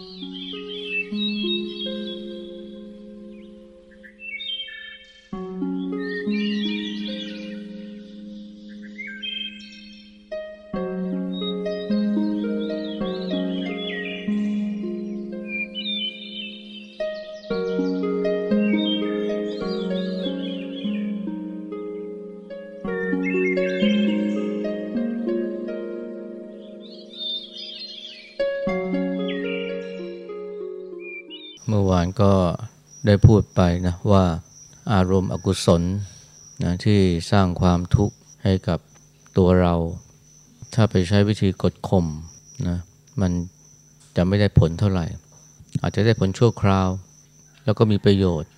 เก็ได้พูดไปนะว่าอารมณ์อกุศลนะที่สร้างความทุกข์ให้กับตัวเรา ถ้าไปใช้วิธีกดข่มนะมันจะไม่ได้ผลเท่าไหร่ อาจจะได้ผลชั่วคราว แล้วก็มีประโยชน์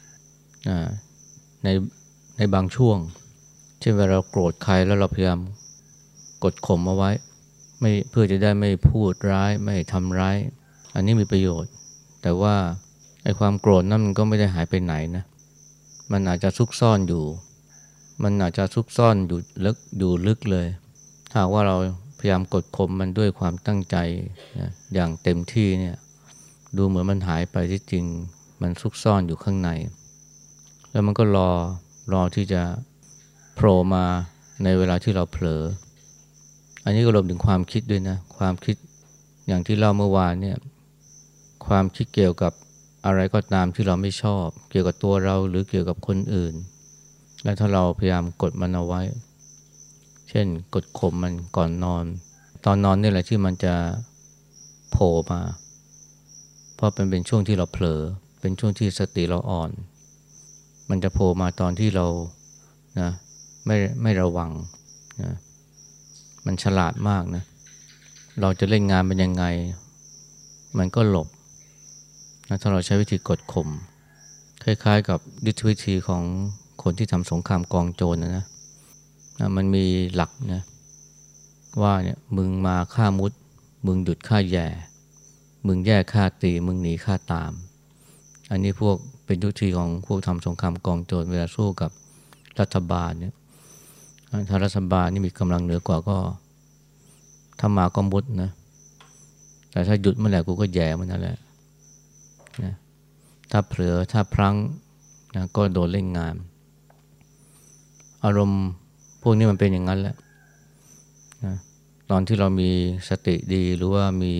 นะในในบางช่วง เช่นเวลาเราโกรธใครแล้วเราพยายามกดข่มเอาไว้ไม่เพื่อจะได้ไม่พูดร้ายไม่ทำร้าย อันนี้มีประโยชน์ แต่ว่า ไอ้ความโกรธนั่นมันก็ไม่ได้หายไปไหนนะ มันอาจจะซุกซ่อนอยู่ มันอาจจะซุกซ่อนอยู่ลึกอยู่ลึกเลยถ้าว่าเราพยายามกดข่มมันด้วยความตั้งใจนะอย่างเต็มที่เนี่ยดูเหมือนมันหายไปที่จริง มันซุกซ่อนอยู่ข้างใน แล้วมันก็รอรอที่จะโผล่มาในเวลาที่เราเผลอ อันนี้ก็รวมถึงความคิดด้วยนะ ความคิดอย่างที่เล่าเมื่อวานเนี่ยความคิดเกี่ยวกับ อะไรก็ตามที่เราไม่ชอบ เกี่ยวกับตัวเราหรือเกี่ยวกับคนอื่น และถ้าเราพยายามกดมันเอาไว้ เช่น กดข่มมันก่อนนอน ตอนนอนนี่แหละที่มันจะโผล่มา เพราะเป็นเป็นช่วงที่เราเผลอ เป็นช่วงที่สติเราอ่อน มันจะโผล่มาตอนที่เรานะไม่ไม่ระวังนะมันฉลาดมากนะ เราจะเล่นงานเป็นยังไง มันก็หลบ ถ้าเราใช้วิธีกดข่มคล้ายๆ กับยุทธวิธีของคนที่ทำสงครามกองโจรนะนะนะมันมีหลักนะว่าเนี่ยมึงมาฆ่ามุด มึงหยุดฆ่าแย่ มึงแย่ฆ่าตี มึงหนีฆ่าตาม อันนี้พวกเป็นยุทธวิธีของพวกทำสงครามกองโจรเวลาสู้กับรัฐบาลเนี่ยถ้ารัฐบาลนี่มีกำลังเหนือกว่าก็ถ้ามาก็มุดนะแต่ถ้าหยุดเมื่อไหร่กูก็แย่มันนั่นแหละ ถ้าเผลอถ้าพลั้งนะก็โดนเล่นงาน อารมณ์พวกนี้มันเป็นอย่างนั้นแหละนะตอนที่เรามีสติดีหรือว่ามี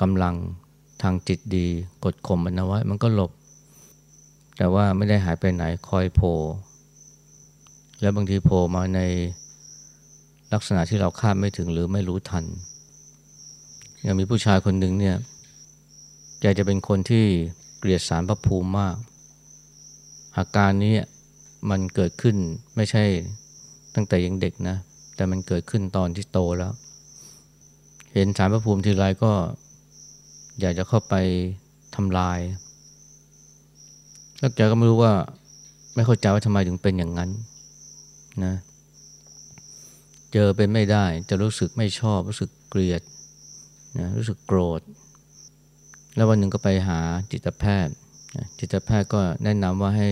กำลังทางจิตดี กดข่มมันเอาไว้ มันก็หลบ แต่ว่าไม่ได้หายไปไหนคอยโผล่แล้วบางทีโผล่มาในลักษณะที่เราคาดไม่ถึงหรือไม่รู้ทันอย่างมีผู้ชายคนหนึ่งเนี่ย แกจะเป็นคนที่เกลียดสารพระภูมิมาก อาการนี้มันเกิดขึ้นไม่ใช่ตั้งแต่ยังเด็กนะ แต่มันเกิดขึ้นตอนที่โตแล้ว เห็นสารพระภูมิทีไรก็ อยากจะเข้าไปทำลาย แล้วแกก็ไม่รู้ว่า ไม่เข้าใจว่าทำไมถึงเป็นอย่างนั้นนะ เจอเป็นไม่ได้ จะรู้สึกไม่ชอบ รู้สึกเกลียดนะรู้สึกโกรธ แล้ววันหนึ่งก็ไปหาจิตแพทย์ จิตแพทย์ก็แนะนำว่าให้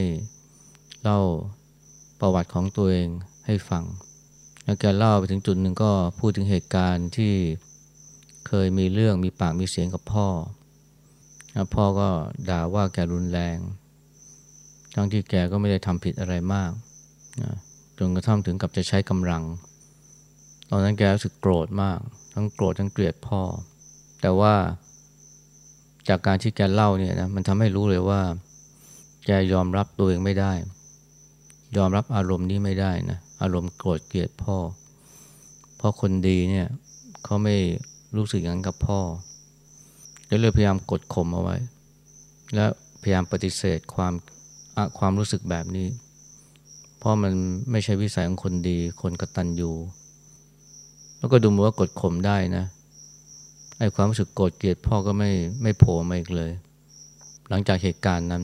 เล่าประวัติของตัวเองให้ฟัง แล้วแกเล่าไปถึงจุดหนึ่งก็พูดถึงเหตุการณ์ที่เคยมีเรื่องมีปากมีเสียงกับพ่อ พ่อก็ด่าว่าแกรุนแรง ทั้งที่แกก็ไม่ได้ทำผิดอะไรมากจนกระทั่งถึงกับจะใช้กำลัง ตอนนั้นแกรู้สึกโกรธมาก ทั้งโกรธทั้งเกลียดพ่อ แต่ว่า จากการที่แกเล่าเนี่ยนะมันทำให้รู้เลยว่า แกยอมรับตัวเองไม่ได้ ยอมรับอารมณ์นี้ไม่ได้นะอารมณ์โกรธเกลียดพ่อ เพราะคนดีเนี่ยเขาไม่รู้สึกอย่างนั้นกับพ่อก็เลยพยายามกดข่มเอาไว้ และพยายามปฏิเสธความความรู้สึกแบบนี้ เพราะมันไม่ใช่วิสัยของคนดีคนกตัญญูแล้วก็ดูเหมือนว่ากดข่มได้นะ ไอ้ความรู้สึกโกรธเกลียดพ่อก็ไม่ไม่โผล่มาอีกเลย หลังจากเหตุการณ์นั้น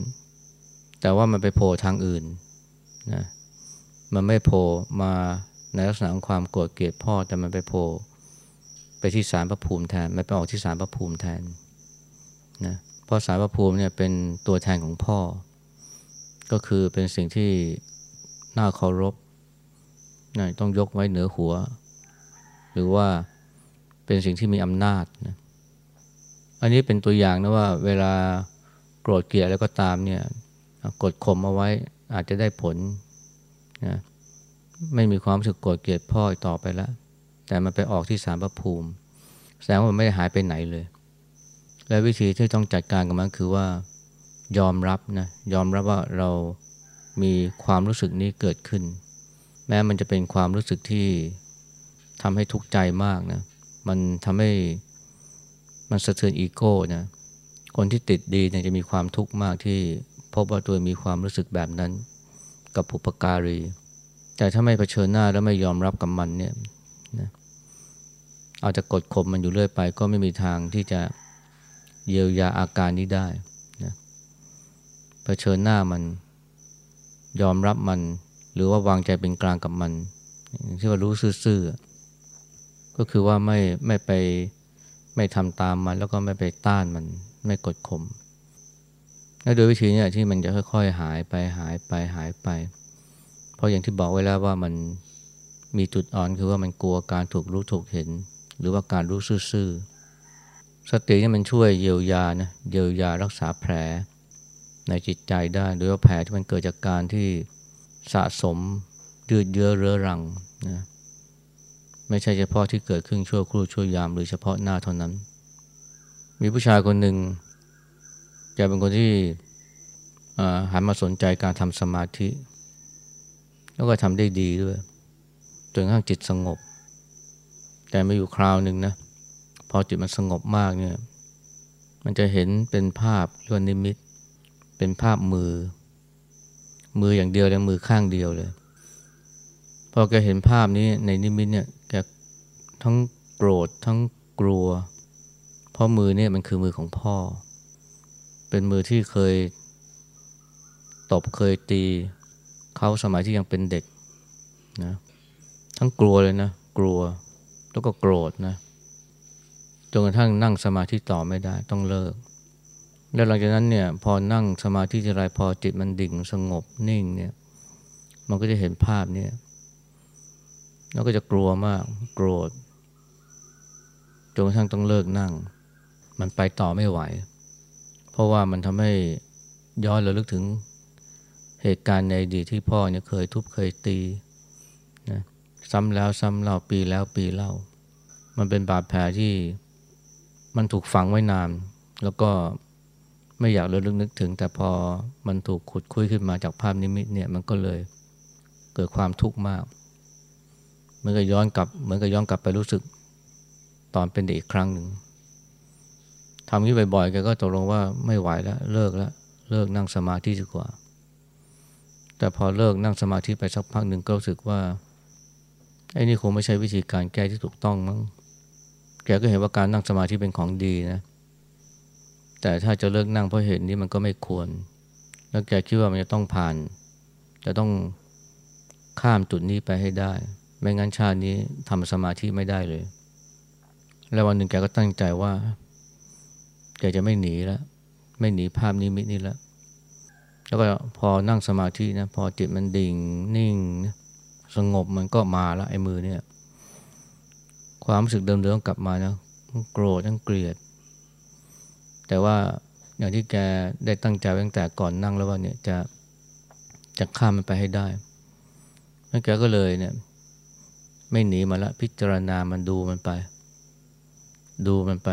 แต่ว่ามันไปโผล่ทางอื่นนะมันไม่โผล่มาในลักษณะของความโกรธเกลียดพ่อแต่มันไปโผล่ไปที่สารพระภูมิแทนไม่ไปออกที่สารพระภูมิแทนนะเพราะสารพระภูมิเนี่ยเป็นตัวแทนของพ่อ ก็คือเป็นสิ่งที่น่าเคารพนะต้องยกไว้เหนือหัว หรือว่า เป็นสิ่งที่มีอำนาจนะอันนี้เป็นตัวอย่างนะว่าเวลาโกรธเกลียดแล้วก็ตามเนี่ยกดข่มเอาไว้อาจจะได้ผลนะไม่มีความรู้สึกโกรธเกลียดพ่ออีกต่อไปแล้ว แต่มันไปออกที่สารพระภูมิ แสดงว่ามันไม่ได้หายไปไหนเลย และวิธีที่ต้องจัดการกับมันคือว่ายอมรับนะยอมรับว่าเรามีความรู้สึกนี้เกิดขึ้น แม้มันจะเป็นความรู้สึกที่ทำให้ทุกข์ใจมากนะ มันทำให้มันสะเทือนอีโก้นะคนที่ติดดีเนี่ยจะมีความทุกข์มากที่พบว่าตัวมีความรู้สึกแบบนั้น กับปุปการี แต่ถ้าไม่เผชิญหน้าแล้วไม่ยอมรับกับมันเนี่ยนะเอาจะกดข่มมันอยู่เรื่อยไป ก็ไม่มีทางที่จะเยียวยาอาการนี้ได้นะเผชิญหน้ามันยอมรับมัน หรือว่าวางใจเป็นกลางกับมันที่ว่ารู้ซื่อๆ ก็คือว่าไม่ไม่ไปไม่ทำตามมันแล้วก็ไม่ไปต้านมันไม่กดข่มและโดยวิธีนี้ที่มันจะค่อยๆ หายไปหายไปหายไป เพราะอย่างที่บอกไว้แล้วว่ามันมีจุดอ่อนคือว่ามันกลัวการถูกรู้ถูกเห็น หรือว่าการรู้ซื่อๆสตินี่มันช่วยเยียวยานะเยียวยารักษาแผล ในจิตใจได้โดยว่าแผลที่มันเกิดจากการที่สะสมยืดเยื้อเรื้อรังนะ ไม่ใช่เฉพาะที่เกิดขึ้นชั่วครู่ชั่วยามหรือเฉพาะหน้าเท่านั้น มีผู้ชายคนหนึ่งแกเป็นคนที่หันมาสนใจการทำสมาธิ แล้วก็ทำได้ดีด้วยจนกระทั่งจิตสงบ แต่มาอยู่คราวหนึ่งนะพอจิตมันสงบมากเนี่ยมันจะเห็นเป็นภาพยวนนิมิต เป็นภาพมือ มืออย่างเดียวเลยมือข้างเดียวเลย พอแกเห็นภาพนี้ในนิมิตเนี่ย ทั้งโกรธทั้งกลัว เพราะมือเนี่ยมันคือมือของพ่อ เป็นมือที่เคยตบเคยตีเขาสมัยที่ยังเป็นเด็กนะทั้งกลัวเลยนะ กลัวแล้วก็โกรธนะจนกระทั่งนั่งสมาธิต่อไม่ได้ต้องเลิก แล้วหลังจากนั้นเนี่ยพอนั่งสมาธิทีไรพอจิตมันดิ่งสงบนิ่งเนี่ยมันก็จะเห็นภาพเนี่ยแล้วก็จะกลัวมากโกรธ จนกระทั่งต้องเลิกนั่ง มันไปต่อไม่ไหว เพราะว่ามันทำให้ย้อนระลึกถึงเหตุการณ์ในอดีตที่พ่อเนี่ยเคยทุบเคยตีนะซ้ำแล้วซ้ำเล่าปีแล้วปีเล่า มันเป็นบาดแผลที่มันถูกฝังไว้นาน แล้วก็ไม่อยากระลึกนึกถึง แต่พอมันถูกขุดคุยขึ้นมาจากภาพนิมิตเนี่ยมันก็เลยเกิดความทุกข์มากเหมือนกับย้อนกลับเหมือนกับย้อนกลับไปรู้สึก ตอนเป็นเด็กอีกครั้งหนึ่งทำนี้บ่อยๆแกก็ตกลงว่าไม่ไหวแล้วเลิกแล้วเลิกนั่งสมาธิดีกว่า แต่พอเลิกนั่งสมาธิไปสักพักหนึ่งก็รู้สึกว่าไอ้นี่คงไม่ใช่วิธีการแก้ที่ถูกต้องมั้งแกก็เห็นว่าการนั่งสมาธิเป็นของดีนะ แต่ถ้าจะเลิกนั่งเพราะเหตุนี้มันก็ไม่ควร แล้วแกคิดว่ามันจะต้องผ่าน จะต้องข้ามจุดนี้ไปให้ได้ ไม่งั้นชาตินี้ทำสมาธิไม่ได้เลย แล้ววันหนึ่งแกก็ตั้งใจว่าแกจะไม่หนีแล้ว ไม่หนีภาพนิมิตนี้แล้วแล้วก็พอนั่งสมาธินะพอจิตมันดิ่งนิ่งสงบมันก็มาแล้วไอ้มือเนี่ย ความรู้สึกเดิมๆกลับมานะโกรธทั้งเกลียด แต่ว่าอย่างที่แกได้ตั้งใจตั้งแต่ก่อนนั่งแล้วว่าเนี่ยจะจะข้ามมันไปให้ได้แล้วแกก็เลยเนี่ย ไม่หนีมาละพิจารณามันดูมันไป ดูมันไป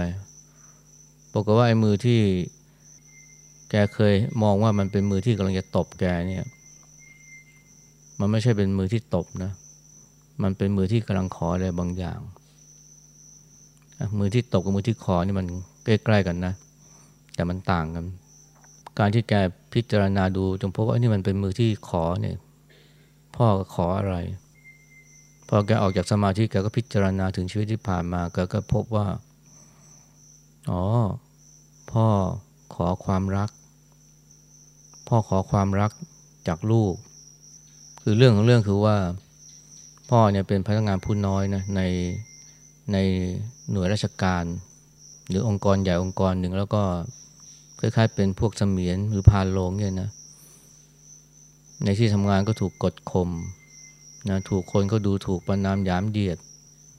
บอกว่าไอ้มือที่แกเคยมองว่ามันเป็นมือที่กำลังจะตบแกเนี่ย มันไม่ใช่เป็นมือที่ตบนะ มันเป็นมือที่กำลังขออะไรบางอย่าง มือที่ตบกับมือที่ขอนี่มันใกล้ๆกันนะ แต่มันต่างกัน การที่แกพิจารณาดูจงพบว่านี่มันเป็นมือที่ขอเนี่ย พ่อขออะไร พอแกออกจากสมาธิแกก็พิจารณาถึงชีวิตที่ผ่านมาแกก็พบว่า อ๋อ พ่อขอความรัก พ่อขอความรักจากลูก คือเรื่องของเรื่องคือว่า พ่อเนี่ยเป็นพนักงานผู้น้อยนะในในหน่วยราชการ หรือองค์กรใหญ่องค์กรหนึ่งแล้วก็คล้ายๆเป็นพวกเสมียนหรือพานโลงเนี่ยนะ ในที่ทำงานก็ถูกกดข่มนะถูกคนก็ดูถูกประนามยามเดียด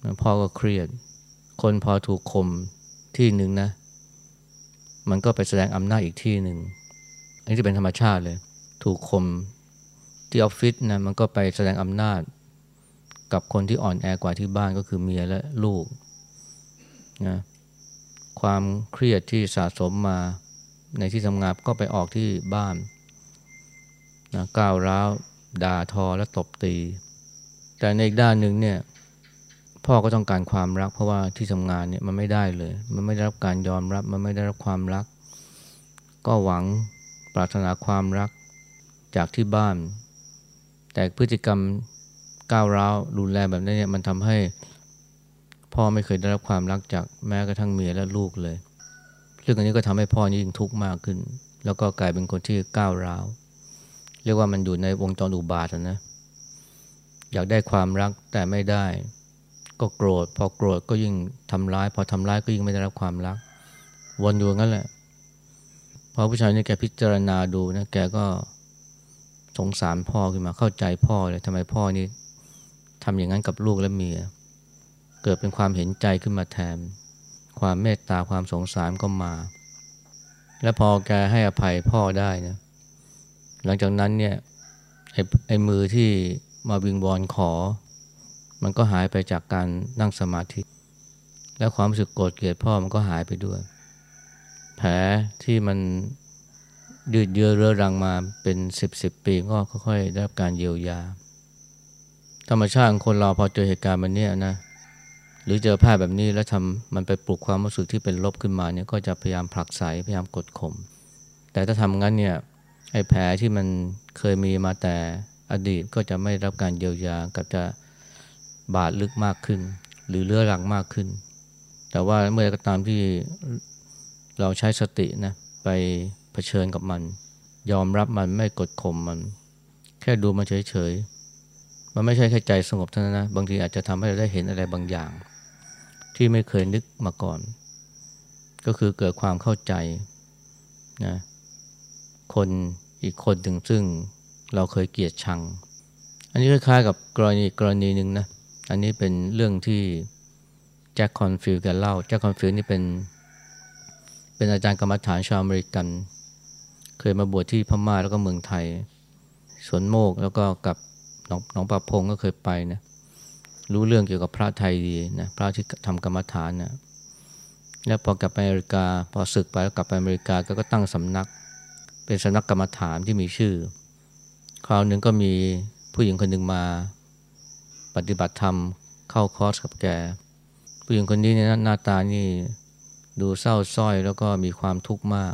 นะพ่อก็เครียด คนพอถูกข่ม ที่หนึ่งนะ มันก็ไปแสดงอำนาจอีกที่หนึ่ง อันนี้เป็นธรรมชาติเลย ถูกคมที่ออฟฟิศนะมันก็ไปแสดงอำนาจกับคนที่อ่อนแอกว่าที่บ้านก็คือเมียและลูกนะความเครียดที่สะสมมาในที่ทำงานก็ไปออกที่บ้านนะก้าวร้าวด่าทอและตบตี แต่ในอีกด้านหนึ่งเนี่ย พ่อก็ต้องการความรัก เพราะว่าที่ทำงานเนี่ยมันไม่ได้เลย มันไม่ได้รับการยอมรับ มันไม่ได้รับความรัก ก็หวังปรารถนาความรักจากที่บ้าน แต่พฤติกรรมก้าวร้าวรุนแรงแบบนี้เนี่ยมันทำให้พ่อไม่เคยได้รับความรักจากแม้กระทั่งเมียและลูกเลยซึ่องอันนี้ก็ทำให้พ่อยิ่งทุกข์มากขึ้น แล้วก็กลายเป็นคนที่ก้าวร้าว เรียกว่ามันอยู่ในวงจรอุบาทนะ อยากได้ความรักแต่ไม่ได้ ก็โกรธ พอโกรธก็ยิ่งทำร้าย พอทำร้ายก็ยิ่งไม่ได้รับความรัก วนอยู่งั้นแหละพอผู้ชายนี่แกพิจารณาดูนะแกก็สงสารพ่อขึ้นมาเข้าใจพ่อเลยทำไมพ่อนี่ทำอย่างนั้นกับลูกและเมีย เกิดเป็นความเห็นใจขึ้นมาแทน ความเมตตาความสงสารก็มา แล้วพอแกให้อภัยพ่อได้นะหลังจากนั้นเนี่ยไอ้ไอ้มือที่มาวิงวอนขอ มันก็หายไปจากการนั่งสมาธิ แล้วความรู้สึกโกรธเกลียดพ่อมันก็หายไปด้วย แผลที่มันยืดเยื้อเรื้อรังมาเป็นสิบสิบปีก็ค่อยๆได้รับการเยียวยา ธรรมชาติของคนเราพอเจอเหตุการณ์แบบนี้นะหรือเจอภาพแบบนี้แล้วทำมันไปปลุกความรู้สึกที่เป็นลบขึ้นมาเนี่ยก็จะพยายามผลักไสพยายามกดข่มแต่ถ้าทำงั้นเนี่ยไอ้แผลที่มันเคยมีมาแต่อดีตก็จะไม่รับการเยียวยากับจะ บาดลึกมากขึ้น หรือเลื้อรังมากขึ้น แต่ว่าเมื่อก็ตามที่เราใช้สตินะไปเผชิญกับมัน ยอมรับมันไม่กดข่มมัน แค่ดูมันเฉยๆ มันไม่ใช่แค่ใจสงบเท่านั้นนะบางทีอาจจะทำให้เราได้เห็นอะไรบางอย่าง ที่ไม่เคยนึกมาก่อน ก็คือเกิดความเข้าใจนะคนอีกคนหนึ่งซึ่งเราเคยเกลียดชัง อันนี้คล้ายๆกับกรณีกรณีหนึ่งนะ อันนี้เป็นเรื่องที่แจ็คคอร์นฟิลด์แกเล่าแจ็คคอร์นฟิลด์นี่เป็น เป็นอาจารย์กรรมฐานชาวอเมริกัน เคยมาบวชที่พม่าแล้วก็เมืองไทย สวนโมกแล้วก็กับหนองหนองป่าพงก็เคยไปนะรู้เรื่องเกี่ยวกับพระไทยดีนะพระที่ทำกรรมฐานนะแล้วพอกลับไปอเมริกา พอศึกไปแล้วกลับไปอเมริกาก็ก็ตั้งสำนัก เป็นสำนักกรรมฐานที่มีชื่อ คราวหนึ่งก็มีผู้หญิงคนหนึ่งมา ปฏิบัติธรรมเข้าคอร์สกับแกผู้หญิงคนนี้เนี่ยหน้าตานี่ดูเศร้าส้อยแล้วก็มีความทุกข์มาก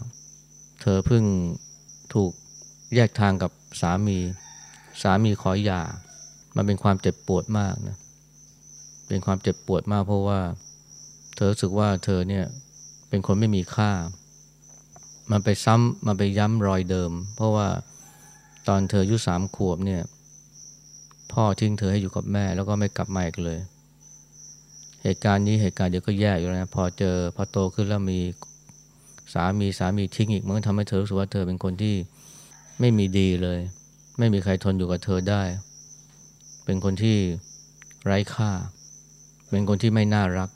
เธอเพิ่งถูกแยกทางกับสามี สามีขอหย่า มันเป็นความเจ็บปวดมากนะ เป็นความเจ็บปวดมากเพราะว่า เธอรู้สึกว่าเธอเนี่ยเป็นคนไม่มีค่า มันไปซ้ำมันไปย้ำรอยเดิม เพราะว่าตอนเธออายุสามขวบเนี่ย พ่อทิ้งเธอให้อยู่กับแม่แล้วก็ไม่กลับมาอีกเลย เหตุการณ์นี้เหตุการณ์เดียวก็แย่อยู่แล้วนะพอเจอพอโตขึ้นแล้วมีสามีสามีทิ้งอีกมันก็ทำให้เธอรู้สึกว่าเธอเป็นคนที่ไม่มีดีเลย ไม่มีใครทนอยู่กับเธอได้ เป็นคนที่ไร้ค่า เป็นคนที่ไม่น่ารัก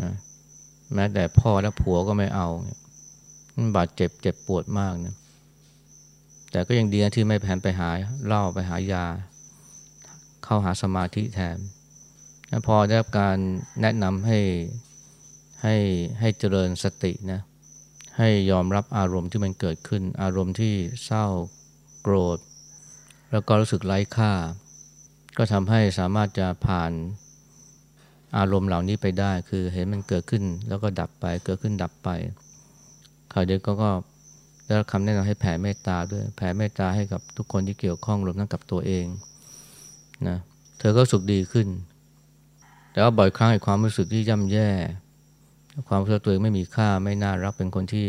นะแม้แต่พ่อและผัวก็ไม่เอามันบาดเจ็บเจ็บปวดมากนะแต่ก็ยังดีนะที่ไม่แผนไปหาเหล้าไปหายา เข้าหาสมาธิแทนพอได้รับการแนะนำให้ให้ให้เจริญสตินะให้ยอมรับอารมณ์ที่มันเกิดขึ้น อารมณ์ที่เศร้าโกรธ แล้วก็รู้สึกไร้ค่า ก็ทำให้สามารถจะผ่านอารมณ์เหล่านี้ไปได้ คือเห็นมันเกิดขึ้นแล้วก็ดับไป เกิดขึ้นดับไปคราวเดียวก็ก็ได้รับคำแนะนำให้แผ่เมตตาด้วยแผ่เมตตาให้กับทุกคนที่เกี่ยวข้องรวมทั้งกับตัวเอง นะเธอก็สุขดีขึ้น แต่ว่าบ่อยครั้งไอ้ความรู้สึกที่ย่ำแย่ ความรู้สึกตัวเองไม่มีค่าไม่น่ารักเป็นคนที่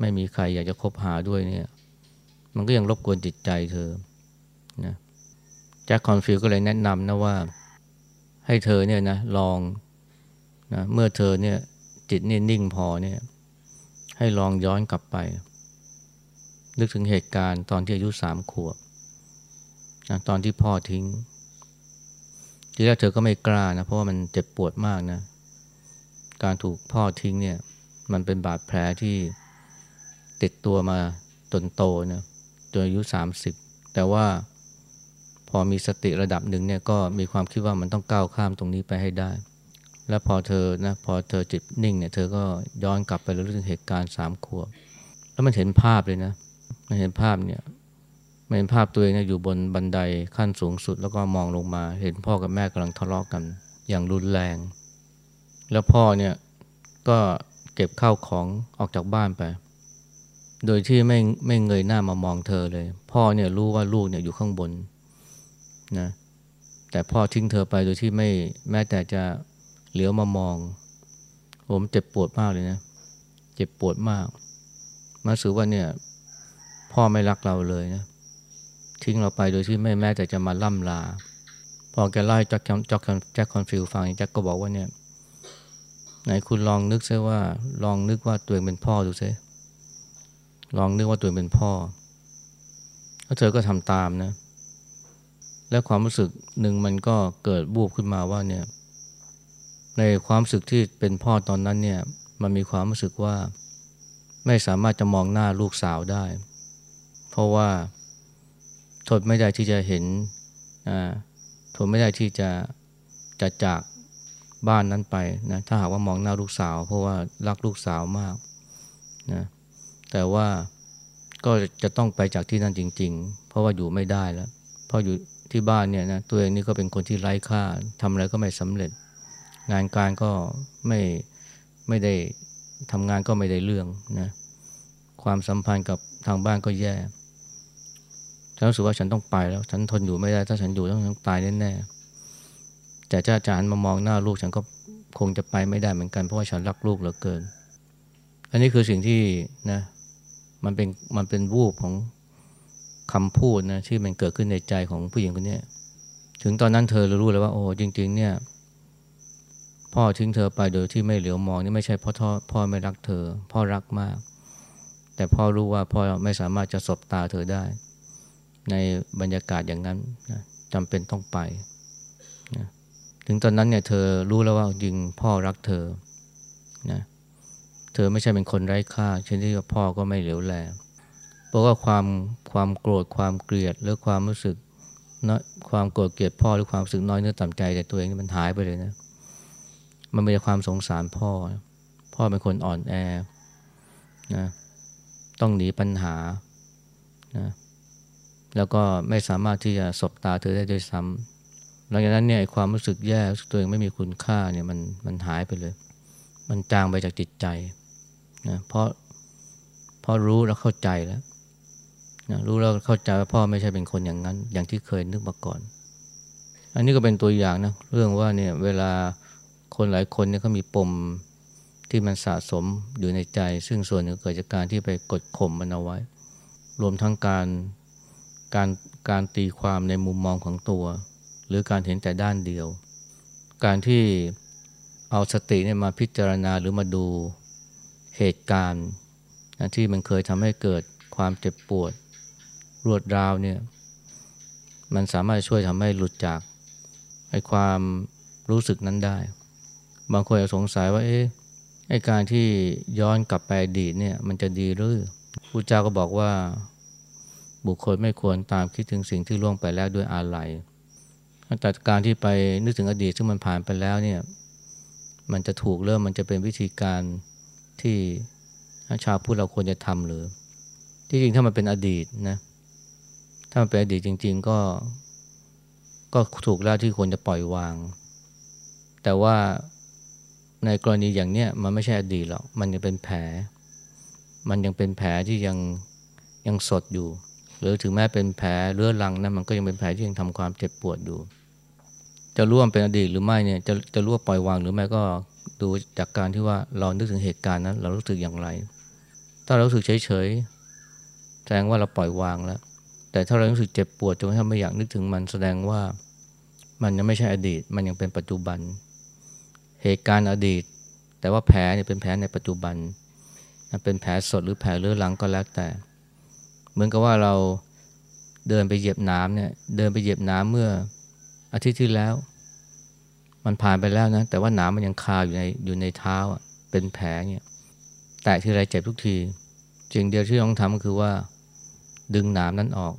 ไม่มีใครอยากจะคบหาด้วยเนี่ย มันก็ยังรบกวนจิตใจเธอนะแจ็คคอนฟิลก็เลยแนะนำนะว่า ให้เธอเนี่ยนะลองนะเมื่อเธอเนี่ยจิตนี่นิ่งพอเนี่ย ให้ลองย้อนกลับไป นึกถึงเหตุการณ์ตอนที่อายุสามขวบ นะตอนที่พ่อทิ้ง ทีแรกเธอก็ไม่กล้านะ เพราะว่ามันเจ็บปวดมากนะ การถูกพ่อทิ้งเนี่ย มันเป็นบาดแผลที่ติดตัวมาจนโตนะจนอายุ 30 แต่ว่าพอมีสติระดับหนึ่งเนี่ยก็มีความคิดว่ามันต้องก้าวข้ามตรงนี้ไปให้ได้ และพอเธอนะพอเธอจิตนิ่งเนี่ยเธอก็ย้อนกลับไปเรื่องเหตุการณ์สามขวบ แล้วมันเห็นภาพเลยนะ มันเห็นภาพเนี่ย เห็นภาพตัวเองอยู่บนบันไดขั้นสูงสุดแล้วก็มองลงมา เห็นพ่อกับแม่กำลังทะเลาะกกันอย่างรุนแรง แล้วพ่อเนี่ยก็เก็บข้าวของออกจากบ้านไป โดยที่ไม่ไม่เงยหน้ามามองเธอเลย พ่อเนี่ยรู้ว่าลูกเนี่ยอยู่ข้างบนนะแต่พ่อทิ้งเธอไปโดยที่ไม่แม้แต่จะเหลียวมามอง ผมเจ็บปวดมากเลยนะ เจ็บปวดมากรู้สึกว่าเนี่ย พ่อไม่รักเราเลยนะ ทิ้งเราไปโดยที่ไม่แม้แต่จะมาล่ำลา พอแกเล่าให้แจ็คแจ็คคอร์นฟิลด์ฟังแจ็คก็บอกว่าเนี่ยไหนคุณลองนึกซิว่าลองนึกว่าตัวเองเป็นพ่อดูซิลองนึกว่าตัวเองเป็นพ่อแล้วเธอก็ทำตามนะ และความรู้สึกหนึ่งมันก็เกิดวูบขึ้นมาว่าเนี่ย ในความรู้สึกที่เป็นพ่อตอนนั้นเนี่ย มันมีความรู้สึกว่า ไม่สามารถจะมองหน้าลูกสาวได้ เพราะว่า ทนไม่ได้ที่จะเห็นทนไม่ได้ที่จะจะจากบ้านนั้นไปนะถ้าหากว่ามองหน้าลูกสาว เพราะว่ารักลูกสาวมากนะแต่ว่าก็จะต้องไปจากที่นั่นจริง ๆ เพราะว่าอยู่ไม่ได้แล้ว เพราะอยู่ที่บ้านเนี่ยนะตัวเองนี่ก็เป็นคนที่ไร้ค่าทำอะไรก็ไม่สำเร็จ งานการก็ไม่ไม่ได้ทำงานก็ไม่ได้เรื่องนะความสัมพันธ์กับทางบ้านก็แย่ ฉันรู้สึกว่าฉันต้องไปแล้ว ฉันทนอยู่ไม่ได้ ถ้าฉันอยู่ต้องต้งตายแน่ๆแต่จ้าจานมามองหน้าลูกฉันก็คงจะไปไม่ได้เหมือนกันเพราะว่าฉันรักลูกเหลือเกิน อันนี้คือสิ่งที่นะมันเป็นมันเป็นวูบของคำพูดนะที่มันเกิดขึ้นในใจของผู้หญิงคนนี้ถึงตอนนั้นเธอรู้แล้วว่า โอ้จริง ๆ เนี่ย พ่อทิ้งเธอไปโดยที่ไม่เหลียวมองนี่ไม่ใช่เพราะพ่อไม่รักเธอ พ่อรักมาก แต่พ่อรู้ว่าพ่อไม่สามารถจะสบตาเธอได้ ในบรรยากาศอย่างนั้นนะจำเป็นต้องไปนะถึงตอนนั้นเนี่ยเธอรู้แล้วว่าจริงพ่อรักเธอนะเธอไม่ใช่เป็นคนไร้ค่าเช่นที่พ่อก็ไม่เหลียวแลเพราะว่าความความโกรธความเกลียดหรือความรู้สึกนะความโกรธเกลียดพ่อหรือความรู้สึกน้อยเนื้อต่ำใจแต่ตัวเองมันหายไปเลยนะมันมีแต่ความสงสารพ่อ พ่อเป็นคนอ่อนแอนะต้องหนีปัญหานะ แล้วก็ไม่สามารถที่จะสบตาเธอได้ด้วยซ้ำหลังจากนั้นเนี่ยความรู้สึกแย่รู้สึกตัวเองไม่มีคุณค่าเนี่ยมันมันหายไปเลย มันจางไปจากจิตใจนะเพราะเพราะรู้แล้วเข้าใจแล้วนะรู้แล้วเข้าใจว่าพ่อไม่ใช่เป็นคนอย่างนั้น อย่างที่เคยนึกมาก่อน อันนี้ก็เป็นตัวอย่างนะเรื่องว่าเนี่ยเวลาคนหลายคนเนี่ยเขามีปมที่มันสะสมอยู่ในใจ ซึ่งส่วนหนึ่งเกิดจากการที่ไปกดข่มมันเอาไว้ รวมทั้งการ การการตีความในมุมมองของตัว หรือการเห็นแต่ด้านเดียว การที่เอาสติเนี่ยมาพิจารณาหรือมาดูเหตุการณ์นะที่มันเคยทำให้เกิดความเจ็บปวด รวดราวเนี่ยมันสามารถช่วยทำให้หลุดจากไอ้ความรู้สึกนั้นได้ บางคนสงสัยว่าเอ๊ะไอการที่ย้อนกลับไปอดีตเนี่ยมันจะดีหรือพระเจ้าก็บอกว่า บุคคลไม่ควรตามคิดถึงสิ่งที่ล่วงไปแล้วด้วยอาลัยแต่การที่ไปนึกถึงอดีตซึ่งมันผ่านไปแล้วเนี่ยมันจะถูกเริ่มมันจะเป็นวิธีการที่ชาวพุทธเราควรจะทำหรือ ที่จริงถ้ามันเป็นอดีตนะถ้ามันเป็นอดีตจริง ๆ ก็ ก็ถูกแล้วที่ควรจะปล่อยวาง แต่ว่าในกรณีอย่างเนี้ยมันไม่ใช่อดีตหรอกมันยังเป็นแผล มันยังเป็นแผลที่ยังยังสดอยู่ หรือถึงแม้เป็นแผลเรื้อรังนะมันก็ยังเป็นแผลที่ยังทำความเจ็บปวดอยู่ จะร่วมเป็นอดีตหรือไม่เนี่ยจะจะร่วมปล่อยวางหรือไม่ก็ดูจากการที่ว่าเรานึกถึงเหตุการณ์นั้นเรารู้สึกอย่างไร ถ้าเรารู้สึกเฉยเฉยแสดงว่าเราปล่อยวางแล้ว แต่ถ้าเรารู้สึกเจ็บปวดจนกระทั่งไม่อยากนึกถึงมันแสดงว่ามันยังไม่ใช่อดีต มันยังเป็นปัจจุบัน เหตุการณ์อดีต แต่ว่าแผลเนี่ยเป็นแผลในปัจจุบันเป็นแผลสดหรือแผลเลือดลังก็แล้วแต่ เหมือนกับว่าเราเดินไปเหยียบน้ำเนี่ย เดินไปเหยียบน้ำเมื่ออาทิตย์ที่แล้ว มันผ่านไปแล้วนะ แต่ว่าน้ำมันยังคาอยู่ในอยู่ในเท้าเป็นแผลเนี่ย แตะที่ไรเจ็บทุกทีสิ่งเดียวที่ต้องทำก็คือว่า ดึงหนามนั้นออก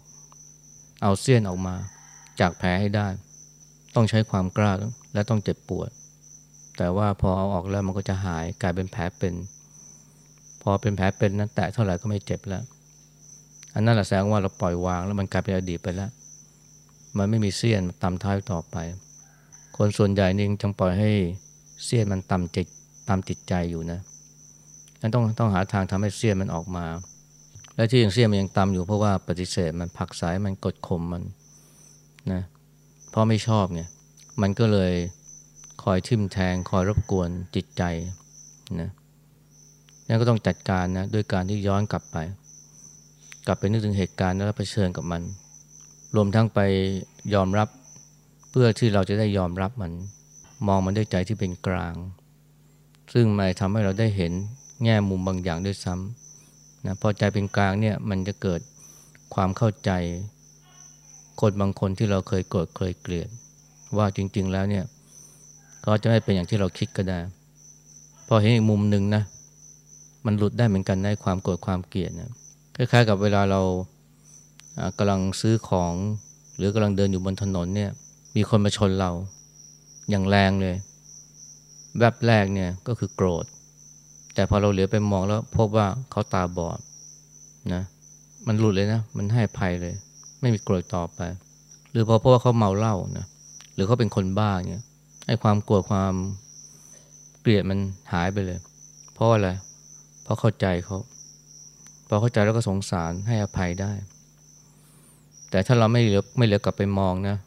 เอาเสี้ยนออกมา จากแผลให้ได้ ต้องใช้ความกล้าและต้องเจ็บปวด แต่ว่าพอเอาออกแล้วมันก็จะหายกลายเป็นแผลเป็น พอเป็นแผลเป็นนั้นแตะเท่าไหร่ก็ไม่เจ็บแล้ว อันนั้นแหละแสดงว่าเราปล่อยวางแล้วมันกลายเป็นอดีตไปแล้ว มันไม่มีเสี้ยนตำท้ายต่อไป คนส่วนใหญ่นี่จังปล่อยให้เสี้ยนมันตำจิตตามจิตใจอยู่นะนั้นต้องต้องหาทางทำให้เสี้ยนมันออกมา และที่ยังเสี้ยนมันยังตำอยู่เพราะว่าปฏิเสธมันผักสายมันกดข่มมันนะเพราะไม่ชอบไงมันก็เลยคอยทิ่มแทงคอยรบกวนจิตใจนะนั่นก็ต้องจัดการนะด้วยการที่ย้อนกลับไป กลับไปนึกถึงเหตุการณ์แล้วเผชิญกับมัน รวมทั้งไปยอมรับเพื่อที่เราจะได้ยอมรับมัน มองมันด้วยใจที่เป็นกลาง ซึ่งมันทำให้เราได้เห็นแง่มุมบางอย่างด้วยซ้ำนะพอใจเป็นกลางเนี่ยมันจะเกิดความเข้าใจคนบางคนที่เราเคยโกรธเคยเกลียด ว่าจริง ๆ แล้วเนี่ยเขาจะไม่เป็นอย่างที่เราคิดก็ได้ พอเห็นอีกมุมหนึ่งนะมันหลุดได้เหมือนกันในความโกรธความเกลียดนะ คล้ายๆกับเวลาเรากำลังซื้อของ หรือกำลังเดินอยู่บนถนนเนี่ยมีคนมาชนเราอย่างแรงเลย แวบแรกเนี่ยก็คือโกรธ แต่พอเราเหลือไปมองแล้วพบว่าเขาตาบอดนะมันหลุดเลยนะ มันให้ภัยเลย ไม่มีโกรธต่อไป หรือพอเพราะว่าเขาเมาเหล้านะหรือเขาเป็นคนบ้าเนี่ยให้ความกลัวความเกลียดมันหายไปเลย เพราะอะไรเพราะเข้าใจเขา พอเข้าใจแล้วก็สงสารให้อภัยได้ แต่ถ้าเราไม่เหลือไม่เหลือกลับไปมองนะ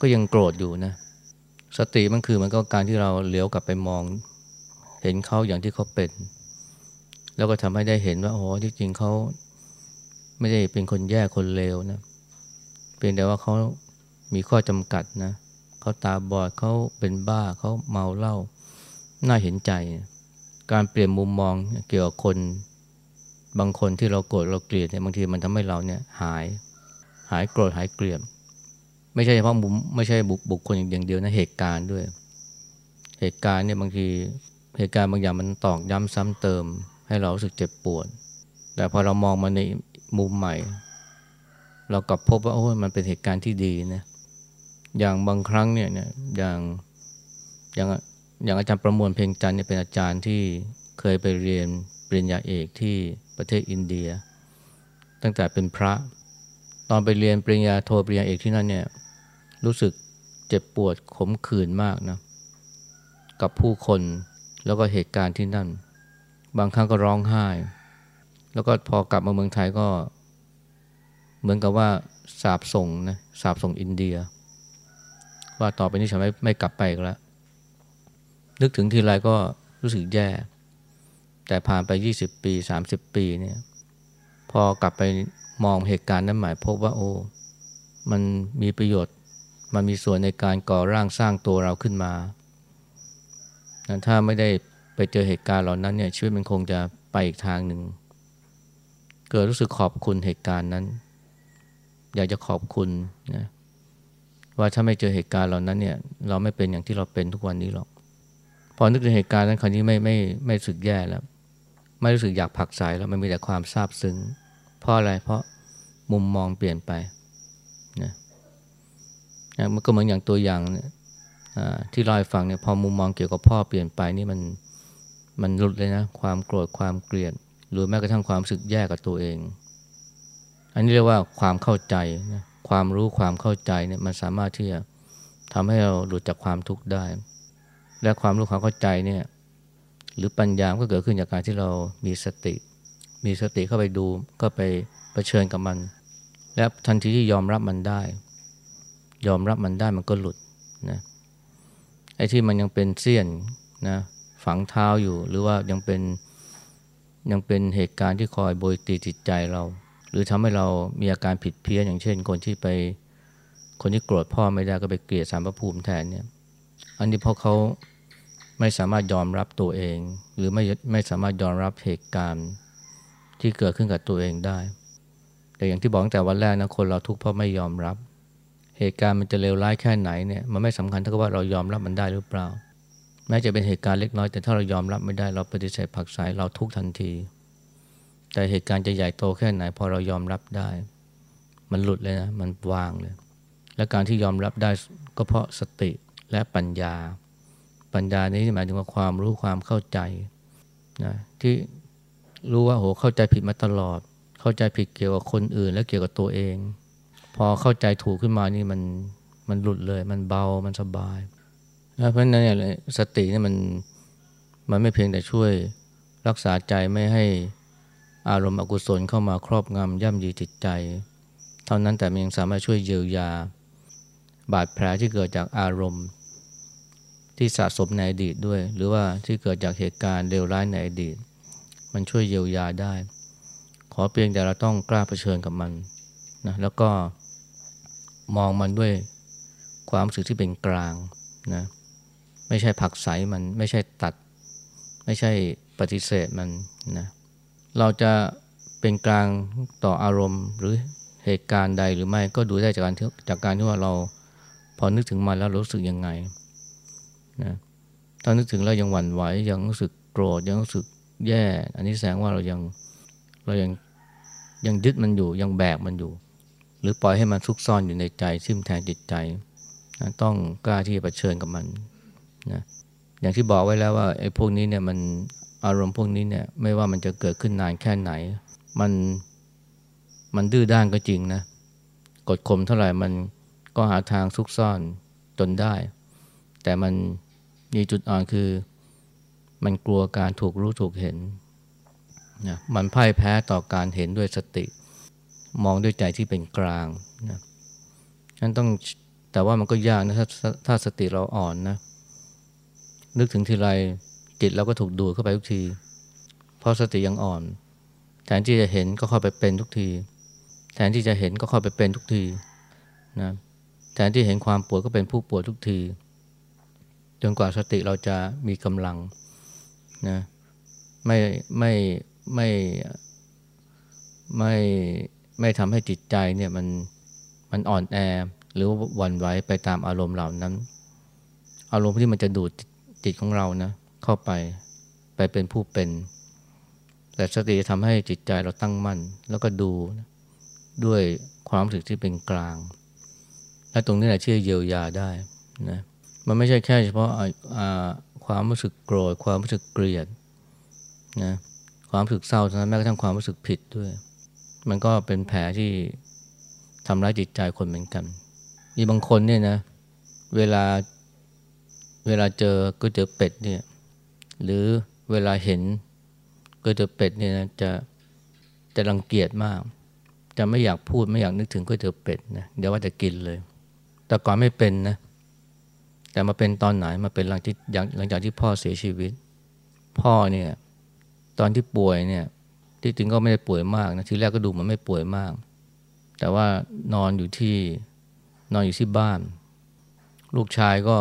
ก็ยังโกรธอยู่นะ สติมันคือมันก็การที่เราเหลียวกลับไปมอง เห็นเขาอย่างที่เขาเป็น แล้วก็ทำให้ได้เห็นว่าโอ้ที่จริงเขาไม่ได้เป็นคนแย่คนเลวนะเพียงแต่ว่าเขามีข้อจำกัดนะเขาตาบอดเขาเป็นบ้าเขาเมาเหล้าน่าเห็นใจ การเปลี่ยนมุมมองเกี่ยวกับคน บางคนที่เราโกรธเราเกลียดเนี่ยบางทีมันทำให้เราเนี่ยหายหายโกรธหายเกลียด ไม่ใช่เฉพาะมุมไม่ใช่บุบุคคลอย่างเดียวนะเหตุการณ์ด้วย เหตุการณ์เนี่ยบางทีเหตุการณ์บางอย่างมันตอกย้ำซ้ำเติม ให้เรารู้สึกเจ็บปวด แต่พอเรามองมาในมุมใหม่ เรากลับพบว่าโอ้ยมันเป็นเหตุการณ์ที่ดีนะอย่างบางครั้งเนี่ยอย่างอย่างอย่างอาจารย์ประมวลเพ่งจันเนี่ยเป็นอาจารย์ที่เคยไปเรียน ปริญญาเอกที่ประเทศอินเดีย ตั้งแต่เป็นพระ ตอนไปเรียนปริญญาโทปริญญาเอกที่นั่นเนี่ยรู้สึกเจ็บปวดขมขื่นมากนะกับผู้คนแล้วก็เหตุการณ์ที่นั่น บางครั้งก็ร้องไห้ แล้วก็พอกลับมาเมืองไทยก็ เหมือนกับว่าสาบส่งนะสาบส่งอินเดีย ว่าต่อไปนี้ฉันไม่ไม่กลับไปอีกแล้ว นึกถึงทีไรก็รู้สึกแย่ แต่ผ่านไป 20 ปี 30 ปีเนี่ยพอกลับไปมองเหตุการณ์นั้นหมายพบว่าโอ้มันมีประโยชน์มันมีส่วนในการก่อร่างสร้างตัวเราขึ้นมาถ้าไม่ได้ไปเจอเหตุการณ์เหล่านั้นเนี่ยชีวิตมันคงจะไปอีกทางหนึ่ง เกิดรู้สึกขอบคุณเหตุการณ์นั้น อยากจะขอบคุณนะว่าถ้าไม่เจอเหตุการณ์เหล่านั้นเนี่ยเราไม่เป็นอย่างที่เราเป็นทุกวันนี้หรอก พอนึกถึงเหตุการณ์นั้นคราวนี้ไม่ไม่ไม่สึกแย่แล้ว ไม่รู้สึกอยากผักสายแล้วมันมีแต่ความซาบซึ้ง เพราะอะไรเพราะมุมมองเปลี่ยนไปนะนะมันก็เหมือนอย่างตัวอย่างที่ล่าให้ฟังเนี่ยพอมุมมองเกี่ยวกับพ่อเปลี่ยนไปนี่มันมันหลุดเลยนะ ความโกรธความเกลียด หรือแม้กระทั่งความสึกแย่กับตัวเอง อันนี้เรียกว่าความเข้าใจนะความรู้ความเข้าใจเนี่ยมันสามารถที่จะทำให้เราหลุดจากความทุกข์ได้ และความรู้ความเข้าใจเนี่ย หรือปัญญาก็เกิดขึ้นจากการที่เรามีสติ มีสติเข้าไปดูก็ไปเผชิญกับมัน และทันทีที่ยอมรับมันได้ ยอมรับมันได้มันก็หลุดนะไอ้ที่มันยังเป็นเสี้ยนนะฝังเท้าอยู่หรือว่ายังเป็นยังเป็นเหตุการณ์ที่คอยโบยตีจิตใจเรา หรือทำให้เรามีอาการผิดเพี้ยนอย่างเช่น คนที่ไปคนที่โกรธพ่อไม่ได้ก็ไปเกลียดสารพระภูมิแทนเนี่ย อันนี้เพราะเขา ไม่สามารถยอมรับตัวเอง หรือไม่ไม่สามารถยอมรับเหตุการณ์ที่เกิดขึ้นกับตัวเองได้ แต่อย่างที่บอกตั้งแต่วันแรกนะคนเราทุกข์เพราะไม่ยอมรับ เหตุการณ์มันจะเลวร้ายแค่ไหนเนี่ยมันไม่สำคัญเท่ากับว่าเรายอมรับมันได้หรือเปล่า แม้จะเป็นเหตุการณ์เล็กน้อยแต่ถ้าเรายอมรับไม่ได้เราปฏิเสธผักสายเราทุกทันที แต่เหตุการณ์จะใหญ่โตแค่ไหนพอเรายอมรับได้ มันหลุดเลยนะมันวางเลย และการที่ยอมรับได้ก็เพราะสติและปัญญา ปัญญานี้หมายถึงว่าความรู้ความเข้าใจนะที่รู้ว่าโหเข้าใจผิดมาตลอด เข้าใจผิดเกี่ยวกับคนอื่น และเกี่ยวกับตัวเอง พอเข้าใจถูกขึ้นมานี่มันมันหลุดเลย มันเบามันสบายเพราะนั้นเนี่ยสติเนี่ยมันมันไม่เพียงแต่ช่วยรักษาใจไม่ให้อารมณ์อกุศลเข้ามาครอบงำย่ำยีจิตใจ เท่านั้นแต่มันยังสามารถช่วยเยียวยา บาดแผลที่เกิดจากอารมณ์ ที่สะสมในอดีตด้วย หรือว่าที่เกิดจากเหตุการณ์เลวร้ายในอดีต มันช่วยเยียวยาได้ ขอเพียงแต่เราต้องกล้าเผชิญกับมันนะแล้วก็มองมันด้วยความรู้สึกที่เป็นกลางนะไม่ใช่ผักใสมันไม่ใช่ตัด ไม่ใช่ปฏิเสธมันนะเราจะเป็นกลางต่ออารมณ์หรือเหตุการณ์ใดหรือไม่ก็ดูได้จากการจากการที่ว่าเราพอนึกถึงมันแล้วรู้สึกยังไง นะถ้านึกถึงแล้วยังหวั่นไหวยังรู้สึกโกรธยังรู้สึกแย่ อันนี้แสดงว่าเรายังเรายังยังยึดมันอยู่ยังแบกมันอยู่ หรือปล่อยให้มันซุกซ่อนอยู่ในใจทิ่มแทงจิตใจนะต้องกล้าที่จะเผชิญกับมันนะอย่างที่บอกไว้แล้วว่าไอ้พวกนี้เนี่ยมันอารมณ์พวกนี้เนี่ยไม่ว่ามันจะเกิดขึ้นนานแค่ไหน มันมันดื้อด้านก็จริงนะกดข่มเท่าไหร่มันก็หาทางซุกซ่อนจนได้ แต่มัน มีจุดอ่อนคือมันกลัวการถูกรู้ถูกเห็นนะมันพ่ายแพ้ต่อการเห็นด้วยสติ มองด้วยใจที่เป็นกลางนะฉันต้องแต่ว่ามันก็ยากนะถ้าถ้าสติเราอ่อนนะ นึกถึงทีไรจิตเราก็ถูกดูดเข้าไปทุกที เพราะสติยังอ่อน แทนที่จะเห็นก็เข้าไปเป็นทุกที แทนที่จะเห็นก็เข้าไปเป็นทุกทีนะแทนที่เห็นความปวดก็เป็นผู้ปวดทุกที จนกว่าสติเราจะมีกำลังนะไม่ไม่ไม่ไม่ไม่ทำให้จิตใจเนี่ยมันมันอ่อนแอหรือวันไหวไปตามอารมณ์เหล่านั้น อารมณ์ที่มันจะดูดจิตของเรานะเข้าไปไปเป็นผู้เป็น แต่สติจะทำให้จิตใจเราตั้งมั่น แล้วก็ดูด้วยความรู้สึกที่เป็นกลาง และตรงนี้แหละที่เยียวยาได้นะ มันไม่ใช่แค่เฉพาะความรู้สึกโกรธความรู้สึกเกลียดนะความรู้สึกเศร้าเท่านั้นแม้กระทั่งความรู้สึกผิดด้วย มันก็เป็นแผลที่ทำร้ายจิตใจคนเหมือนกัน มีบางคนเนี่ยนะ เวลาเวลาเจอก็เจอเป็ดเนี่ย หรือเวลาเห็นก๋วยเตี๋ยวเป็ดเนี่ยนะจะจะรังเกียจมาก จะไม่อยากพูดไม่อยากนึกถึงก๋วยเตี๋ยวเป็ดนะเดี๋ยวว่าจะกินเลย แต่ก่อนไม่เป็นนะ แต่มาเป็นตอนไหนมาเป็นหลังที่หลังจากที่พ่อเสียชีวิต พ่อเนี่ยตอนที่ป่วยเนี่ยที่จริงก็ไม่ได้ป่วยมากนะทีแรกก็ดูมันไม่ป่วยมาก แต่ว่านอนอยู่ที่นอนอยู่ที่บ้าน ลูกชายก็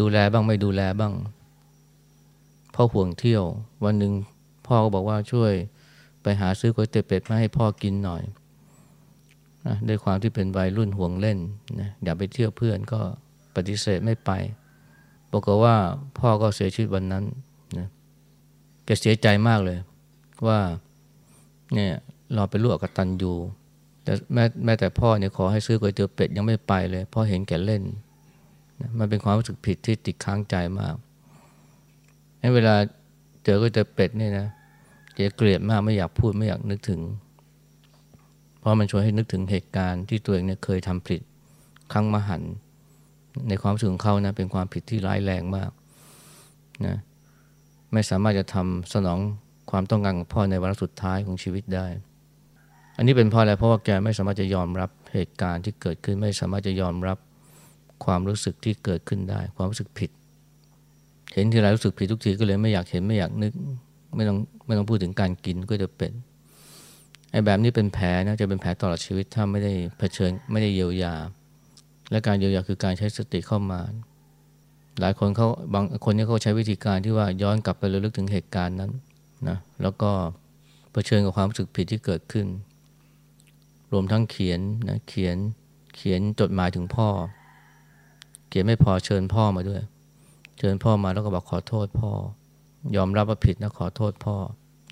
ดูแลบ้างไม่ดูแลบ้างพ่อห่วงเที่ยว วันหนึ่งพ่อก็บอกว่าช่วยไปหาซื้อก๋วยเตี๋ยวเป็ดมาให้พ่อกินหน่อยนะด้วยความที่เป็นวัยรุ่นห่วงเล่นนะอยากไปเที่ยวเพื่อนก็ ปฏิเสธไม่ไปบอกว่าพ่อก็เสียชีวิตวันนั้นนะแกเสียใจมากเลย ว่าเนี่ยเราเป็นลูกกตันอยู่แต่แม้แม้แต่พ่อเนี่ยขอให้ซื้อก๋วยเตี๋ยวเป็ดยังไม่ไปเลยพ่อเห็นแกเล่นนะมันเป็นความรู้สึกผิดที่ติดค้างใจมากให้เวลาเจอก็จะเตยเป็ดเนี่ยนะจะเกลียดมากไม่อยากพูดไม่อยากนึกถึง เพราะมันชวนให้นึกถึงเหตุการณ์ที่ตัวเองเนี่ยเคยทำผิดครั้งมหัน ในความรู้สึกของเขานะเป็นความผิดที่ร้ายแรงมากนะไม่สามารถจะทำสนองความต้องการของพ่อในวาระสุดท้ายของชีวิตได้ อันนี้เป็นเพราะอะไรเพราะว่าแกไม่สามารถจะยอมรับเหตุการณ์ที่เกิดขึ้นไม่สามารถจะยอมรับความรู้สึกที่เกิดขึ้นได้ ความรู้สึกผิด เห็นทีไรรู้สึกผิดทุกทีก็เลยไม่อยากเห็นไม่อยากนึก ไม่ต้องไม่ต้องพูดถึงการกินก็จะเป็นไอ้แบบนี้เป็นแผลนะจะเป็นแผลตลอดชีวิตถ้าไม่ได้เผชิญไม่ได้เยียวยา และการเยียวยาคือการใช้สติเข้ามา หลายคนเขาบางคนนี่เขาใช้วิธีการที่ว่าย้อนกลับไประลึกถึงเหตุการณ์นั้นนะแล้วก็เผชิญกับความรู้สึกผิดที่เกิดขึ้น รวมทั้งเขียนนะเขียนเขียนจดหมายถึงพ่อ เขียนไม่พอเชิญพ่อมาด้วย เชิญพ่อมาแล้วก็บอกขอโทษพ่อ ยอมรับว่าผิดนะขอโทษพ่อ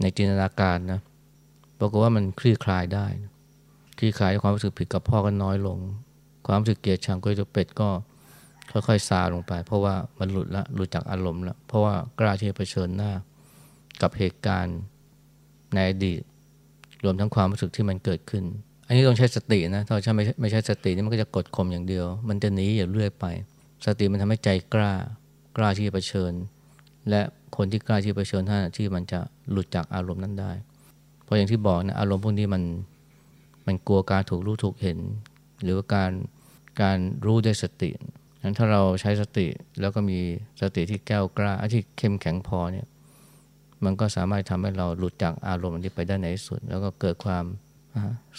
ในจินตนาการนะปรากฏว่ามันคลี่คลายได้คลี่คลายความรู้สึกผิดกับพ่อก็น้อยลง ความรู้สึกเกลียดชังกุ้ยตัวเป็ดก็ค่อยๆซาลงไป เพราะว่ามันหลุดละหลุดจากอารมณ์ละเพราะว่ากล้าที่จะเผชิญหน้ากับเหตุการณ์ในอดีต รวมทั้งความรู้สึกที่มันเกิดขึ้น อันนี้ต้องใช้สตินะถ้าใช้ไม่ไม่ใช้สตินี่มันก็จะกดข่มอย่างเดียว มันจะหนีอยู่เรื่อยไป สติมันทำให้ใจกล้า กล้าที่จะเผชิญ และคนที่กล้าที่จะเผชิญท่านที่มันจะหลุดจากอารมณ์นั้นได้ เพราะอย่างที่บอกนะอารมณ์พวกนี้มันมันกลัวการถูกรู้ถูกเห็น หรือว่าการ การรู้ด้วยสตินั้นถ้าเราใช้สติแล้วก็มีสติที่แก้วกล้าที่เข้มแข็งพอเนี่ยมันก็สามารถทำให้เราหลุดจากอารมณ์ที่ไปได้ในที่สุด แล้วก็เกิดความ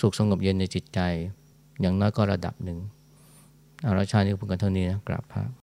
สุขสงบเย็นในจิตใจ อย่างน้อยก็ระดับหนึ่งอาราชาตินี้พูดกันเท่านี้นะกราบพระ